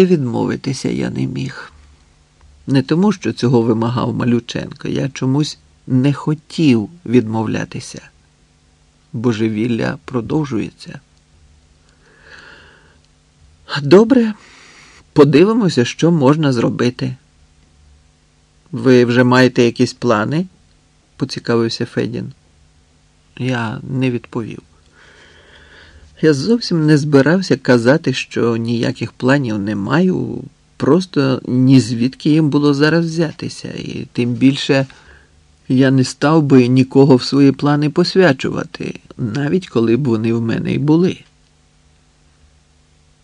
І відмовитися я не міг. Не тому, що цього вимагав Малюченко, я чомусь не хотів відмовлятися. Божевілля продовжується. Добре, подивимося, що можна зробити. Ви вже маєте якісь плани? поцікавився Федін. Я не відповів. Я зовсім не збирався казати, що ніяких планів не маю, просто ні звідки їм було зараз взятися, і тим більше я не став би нікого в свої плани посвячувати, навіть коли б вони в мене й були.